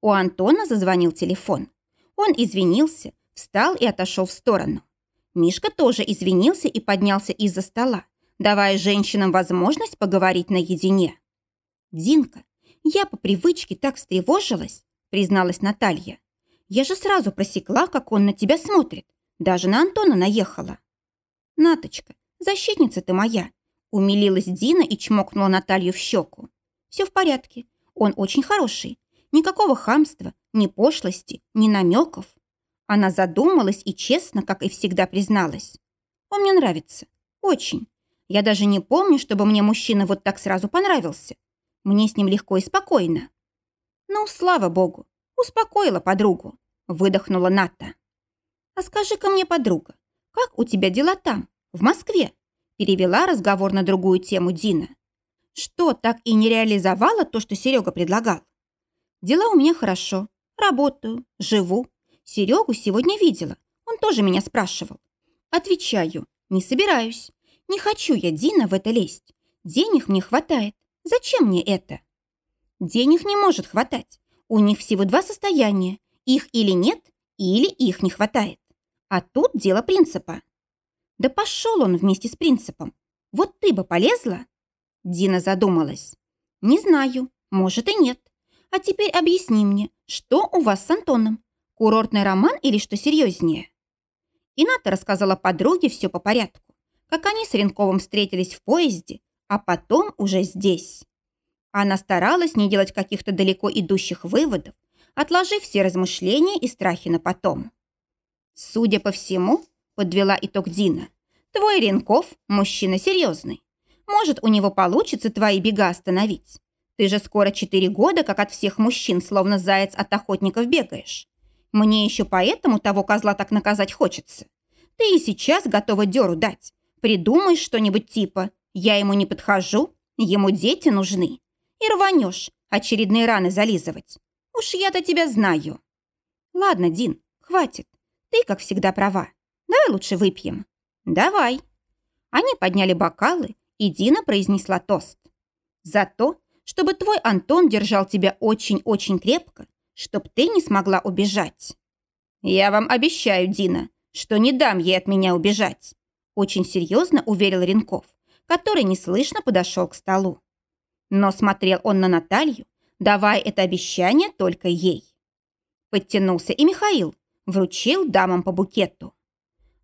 У Антона зазвонил телефон. Он извинился, встал и отошел в сторону. Мишка тоже извинился и поднялся из-за стола, давая женщинам возможность поговорить наедине. «Динка, я по привычке так встревожилась», призналась Наталья. «Я же сразу просекла, как он на тебя смотрит. Даже на Антона наехала». «Наточка, защитница ты моя», умилилась Дина и чмокнула Наталью в щеку. «Все в порядке. Он очень хороший. Никакого хамства, ни пошлости, ни намеков. Она задумалась и честно, как и всегда, призналась. Он мне нравится. Очень. Я даже не помню, чтобы мне мужчина вот так сразу понравился. Мне с ним легко и спокойно. Ну, слава богу, успокоила подругу. Выдохнула Ната. А скажи-ка мне, подруга, как у тебя дела там, в Москве? Перевела разговор на другую тему Дина. Что, так и не реализовала то, что Серега предлагал? Дела у меня хорошо. Работаю, живу. Серегу сегодня видела. Он тоже меня спрашивал. Отвечаю, не собираюсь. Не хочу я, Дина, в это лезть. Денег мне хватает. Зачем мне это? Денег не может хватать. У них всего два состояния. Их или нет, или их не хватает. А тут дело принципа. Да пошел он вместе с принципом. Вот ты бы полезла? Дина задумалась. Не знаю, может и нет. А теперь объясни мне, что у вас с Антоном? Курортный роман или что серьезнее?» Ината рассказала подруге все по порядку, как они с Ренковым встретились в поезде, а потом уже здесь. Она старалась не делать каких-то далеко идущих выводов, отложив все размышления и страхи на потом. «Судя по всему», — подвела итог Дина, «твой Ренков – мужчина серьезный. Может, у него получится твои бега остановить. Ты же скоро четыре года, как от всех мужчин, словно заяц от охотников бегаешь. Мне еще поэтому того козла так наказать хочется. Ты и сейчас готова дёру дать. Придумай что-нибудь типа «я ему не подхожу, ему дети нужны». И рванешь очередные раны зализывать. Уж я-то тебя знаю. Ладно, Дин, хватит. Ты, как всегда, права. Давай лучше выпьем. Давай. Они подняли бокалы, и Дина произнесла тост. За то, чтобы твой Антон держал тебя очень-очень крепко, чтоб ты не смогла убежать. Я вам обещаю, Дина, что не дам ей от меня убежать. Очень серьезно уверил Ренков, который неслышно подошел к столу. Но смотрел он на Наталью, давая это обещание только ей. Подтянулся и Михаил, вручил дамам по букету.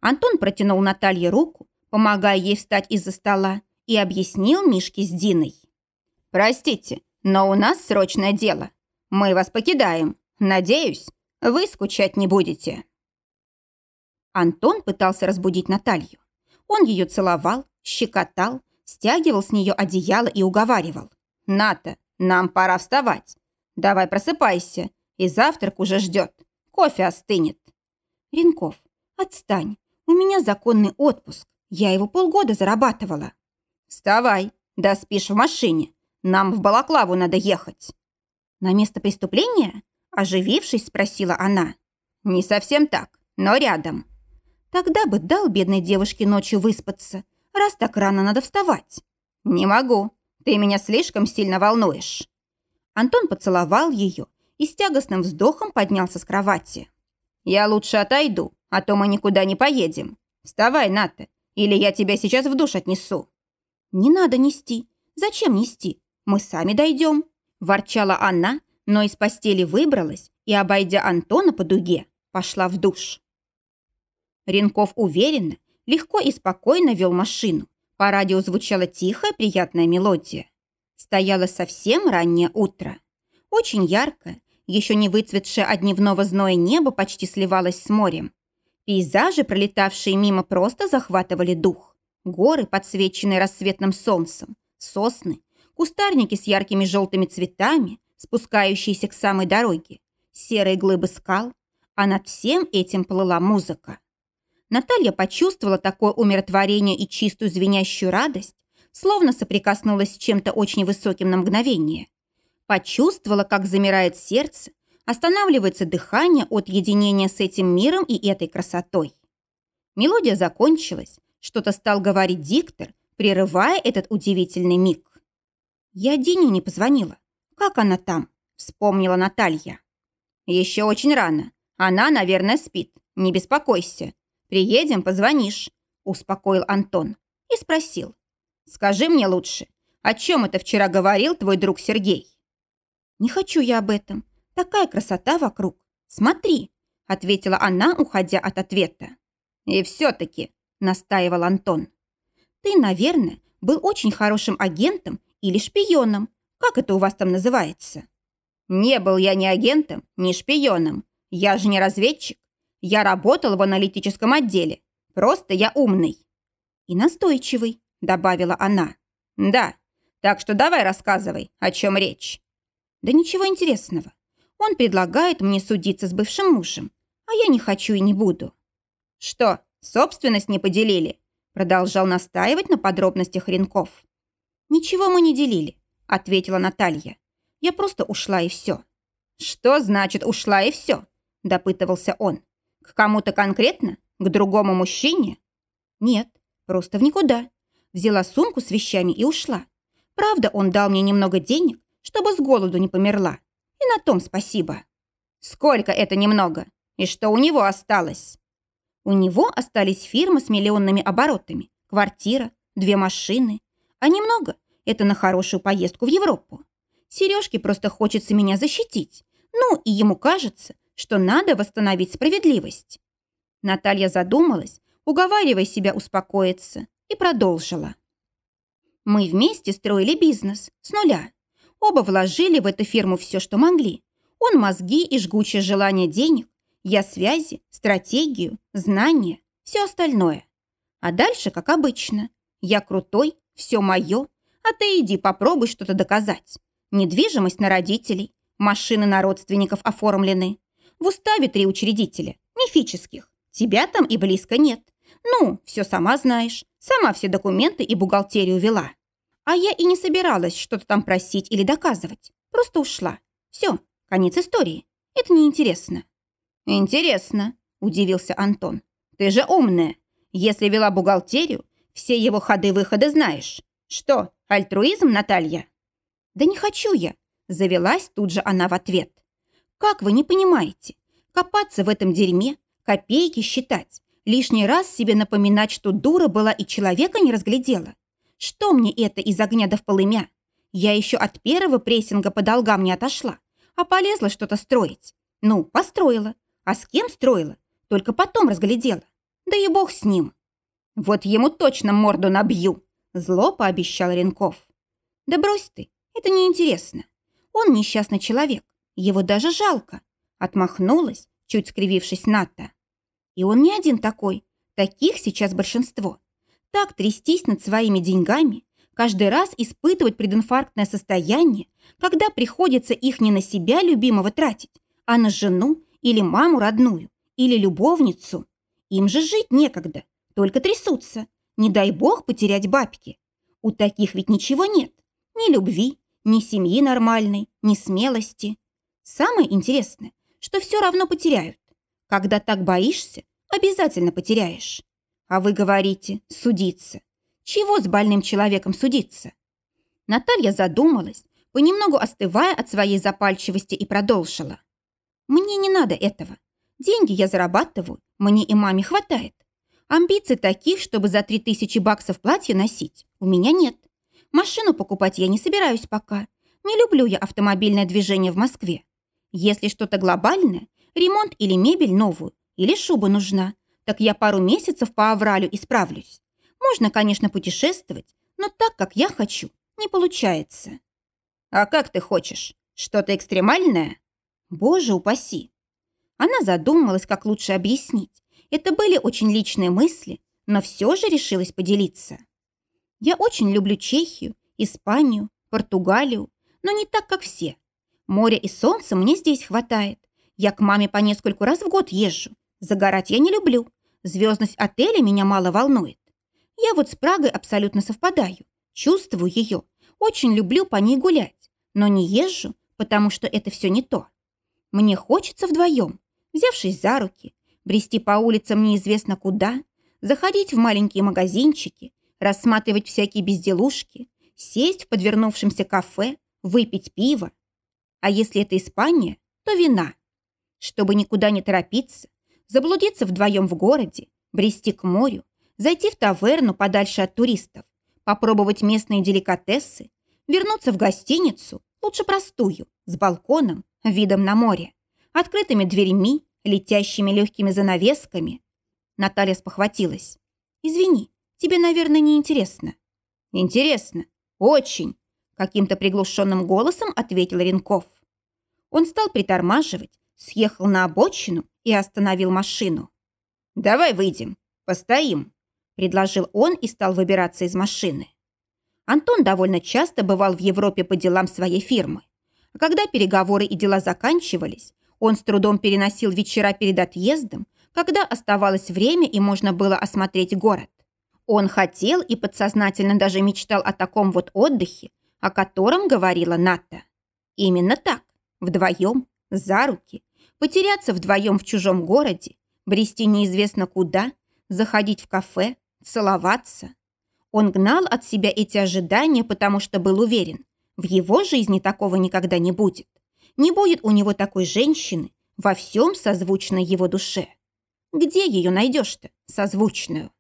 Антон протянул Наталье руку, помогая ей встать из-за стола, и объяснил Мишке с Диной. «Простите, но у нас срочное дело. Мы вас покидаем. Надеюсь, вы скучать не будете». Антон пытался разбудить Наталью. Он ее целовал, щекотал, стягивал с нее одеяло и уговаривал. «Ната, нам пора вставать. Давай просыпайся, и завтрак уже ждет. Кофе остынет». «Ренков, отстань. У меня законный отпуск. Я его полгода зарабатывала». «Вставай, да спишь в машине. Нам в Балаклаву надо ехать». «На место преступления?» Оживившись, спросила она. «Не совсем так, но рядом». «Тогда бы дал бедной девушке ночью выспаться, раз так рано надо вставать». «Не могу. Ты меня слишком сильно волнуешь». Антон поцеловал ее и с тягостным вздохом поднялся с кровати. «Я лучше отойду, а то мы никуда не поедем. Вставай, Ната, или я тебя сейчас в душ отнесу». «Не надо нести. Зачем нести? Мы сами дойдем», – ворчала она, но из постели выбралась и, обойдя Антона по дуге, пошла в душ. Ренков уверенно, легко и спокойно вел машину, по радио звучала тихая, приятная мелодия. Стояло совсем раннее утро. Очень яркое, еще не выцветшее от дневного зноя небо почти сливалось с морем. Пейзажи, пролетавшие мимо, просто захватывали дух. Горы, подсвеченные рассветным солнцем, сосны, кустарники с яркими желтыми цветами, спускающиеся к самой дороге, серые глыбы скал, а над всем этим плыла музыка. Наталья почувствовала такое умиротворение и чистую звенящую радость, словно соприкоснулась с чем-то очень высоким на мгновение. Почувствовала, как замирает сердце, останавливается дыхание от единения с этим миром и этой красотой. Мелодия закончилась, что-то стал говорить диктор, прерывая этот удивительный миг. «Я Дине не позвонила. Как она там?» – вспомнила Наталья. «Еще очень рано. Она, наверное, спит. Не беспокойся. Приедем, позвонишь», – успокоил Антон и спросил. «Скажи мне лучше, о чем это вчера говорил твой друг Сергей?» «Не хочу я об этом. Такая красота вокруг. Смотри», – ответила она, уходя от ответа. «И все-таки», – настаивал Антон. «Ты, наверное, был очень хорошим агентом или шпионом. Как это у вас там называется?» «Не был я ни агентом, ни шпионом. Я же не разведчик. Я работал в аналитическом отделе. Просто я умный». «И настойчивый», — добавила она. «Да. Так что давай рассказывай, о чем речь». «Да ничего интересного. Он предлагает мне судиться с бывшим мужем, а я не хочу и не буду». «Что, собственность не поделили?» Продолжал настаивать на подробностях Ренков. «Ничего мы не делили», — ответила Наталья. «Я просто ушла и все». «Что значит ушла и все?» – допытывался он. К кому-то конкретно? К другому мужчине? Нет, просто в никуда. Взяла сумку с вещами и ушла. Правда, он дал мне немного денег, чтобы с голоду не померла. И на том спасибо. Сколько это немного? И что у него осталось? У него остались фирмы с миллионными оборотами, квартира, две машины. А немного – это на хорошую поездку в Европу. Сережке просто хочется меня защитить. Ну, и ему кажется, что надо восстановить справедливость. Наталья задумалась, уговаривая себя успокоиться, и продолжила. Мы вместе строили бизнес с нуля. Оба вложили в эту фирму все, что могли. Он мозги и жгучее желание денег, я связи, стратегию, знания, все остальное. А дальше, как обычно, я крутой, все мое, а ты иди попробуй что-то доказать. Недвижимость на родителей, машины на родственников оформлены. В уставе три учредителя, мифических. Тебя там и близко нет. Ну, все сама знаешь. Сама все документы и бухгалтерию вела. А я и не собиралась что-то там просить или доказывать. Просто ушла. Все, конец истории. Это неинтересно. Интересно, удивился Антон. Ты же умная. Если вела бухгалтерию, все его ходы-выходы знаешь. Что, альтруизм, Наталья? Да не хочу я. Завелась тут же она в ответ. Как вы не понимаете? Копаться в этом дерьме, копейки считать, лишний раз себе напоминать, что дура была и человека не разглядела. Что мне это из огня до в полымя? Я еще от первого прессинга по долгам не отошла, а полезла что-то строить. Ну, построила. А с кем строила? Только потом разглядела. Да и бог с ним. Вот ему точно морду набью, зло пообещал Ренков. Да брось ты, это неинтересно. Он несчастный человек, его даже жалко. Отмахнулась, чуть скривившись Ната. И он не один такой. Таких сейчас большинство. Так трястись над своими деньгами, каждый раз испытывать прединфарктное состояние, когда приходится их не на себя любимого тратить, а на жену или маму родную, или любовницу. Им же жить некогда, только трясутся. Не дай бог потерять бабки. У таких ведь ничего нет. Ни любви, ни семьи нормальной, ни смелости. Самое интересное, что все равно потеряют. Когда так боишься, обязательно потеряешь. А вы говорите «судиться». Чего с больным человеком судиться? Наталья задумалась, понемногу остывая от своей запальчивости и продолжила. Мне не надо этого. Деньги я зарабатываю, мне и маме хватает. Амбиций таких, чтобы за три тысячи баксов платье носить, у меня нет. Машину покупать я не собираюсь пока. Не люблю я автомобильное движение в Москве. Если что-то глобальное, ремонт или мебель новую, или шуба нужна, так я пару месяцев по Авралю исправлюсь. Можно, конечно, путешествовать, но так, как я хочу, не получается. А как ты хочешь? Что-то экстремальное? Боже упаси. Она задумалась, как лучше объяснить. Это были очень личные мысли, но все же решилась поделиться. Я очень люблю Чехию, Испанию, Португалию, но не так, как все. Моря и солнца мне здесь хватает. Я к маме по нескольку раз в год езжу. Загорать я не люблю. Звездность отеля меня мало волнует. Я вот с Прагой абсолютно совпадаю. Чувствую ее. Очень люблю по ней гулять. Но не езжу, потому что это все не то. Мне хочется вдвоем, взявшись за руки, брести по улицам неизвестно куда, заходить в маленькие магазинчики, рассматривать всякие безделушки, сесть в подвернувшемся кафе, выпить пиво. А если это Испания, то вина. Чтобы никуда не торопиться, заблудиться вдвоем в городе, брести к морю, зайти в таверну подальше от туристов, попробовать местные деликатесы, вернуться в гостиницу, лучше простую, с балконом, видом на море, открытыми дверьми, летящими легкими занавесками. Наталья спохватилась. «Извини, тебе, наверное, не интересно». «Интересно. Очень», — каким-то приглушенным голосом ответил Ренков. Он стал притормаживать, съехал на обочину и остановил машину. «Давай выйдем, постоим», — предложил он и стал выбираться из машины. Антон довольно часто бывал в Европе по делам своей фирмы. А когда переговоры и дела заканчивались, он с трудом переносил вечера перед отъездом, когда оставалось время и можно было осмотреть город. Он хотел и подсознательно даже мечтал о таком вот отдыхе, о котором говорила Ната. Именно так, вдвоем, за руки, потеряться вдвоем в чужом городе, брести неизвестно куда, заходить в кафе, целоваться. Он гнал от себя эти ожидания, потому что был уверен, в его жизни такого никогда не будет. Не будет у него такой женщины, во всем созвучной его душе. Где ее найдешь-то, созвучную?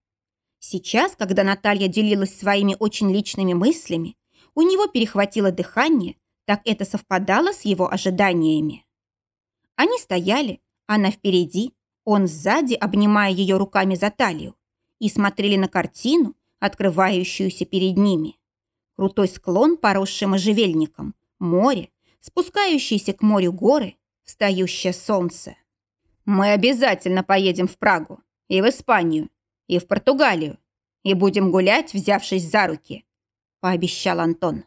Сейчас, когда Наталья делилась своими очень личными мыслями, у него перехватило дыхание, так это совпадало с его ожиданиями. Они стояли, она впереди, он сзади, обнимая ее руками за талию, и смотрели на картину, открывающуюся перед ними. Крутой склон, поросший можжевельником, море, спускающиеся к морю горы, встающее солнце. Мы обязательно поедем в Прагу, и в Испанию, и в Португалию, и будем гулять, взявшись за руки, пообещал Антон.